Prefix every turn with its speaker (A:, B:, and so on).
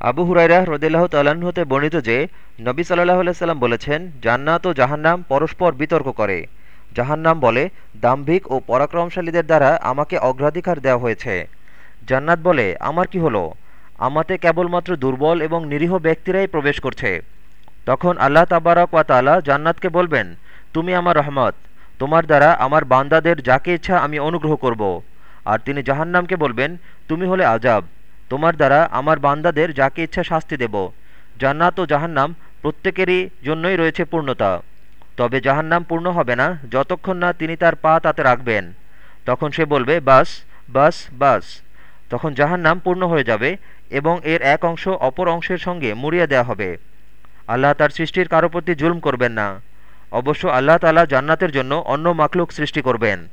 A: আবু হুরাইরা রদিল্লাহ তাল্লাহ্ন হতে বর্ণিত যে, নবী সাল্লাহ সাল্লাম বলেছেন, জান্নাত ও জাহান্নাম পরস্পর বিতর্ক করে। জাহান্নাম বলে, দাম্ভিক ও পরাক্রমশালীদের দ্বারা আমাকে অগ্রাধিকার দেওয়া হয়েছে। জান্নাত বলে, আমার কি হলো? আমাতে কেবলমাত্র দুর্বল এবং নিরীহ ব্যক্তিরাই প্রবেশ করছে। তখন আল্লাহ তাবারক ওয়া তালা জান্নাতকে বলবেন, তুমি আমার রহমত। তোমার দ্বারা আমার বান্দাদের যাকে ইচ্ছা আমি অনুগ্রহ করব। আর তিনি জাহান্নামকে বলবেন, তুমি হলে আজাব তোমার দ্বারা আমার বান্দাদের যাকে ইচ্ছা শাস্তি দেব। জান্নাত ও জাহান্নাম প্রত্যেকেরই জন্যই রয়েছে পূর্ণতা। তবে জাহান্নাম পূর্ণ হবে না যতক্ষণ না তিনি তার পা তাতে রাখবেন। তখন সে বলবে, বাস বাস বাস। তখন জাহান্নাম পূর্ণ হয়ে যাবে এবং এর এক অংশ অপর অংশের সঙ্গে মুড়িয়ে দেওয়া হবে। আল্লাহ তার সৃষ্টির কারও প্রতি জুলম করবেন না। অবশ্য আল্লাহ তালা জান্নাতের জন্য অন্য মাকলুক সৃষ্টি করবেন।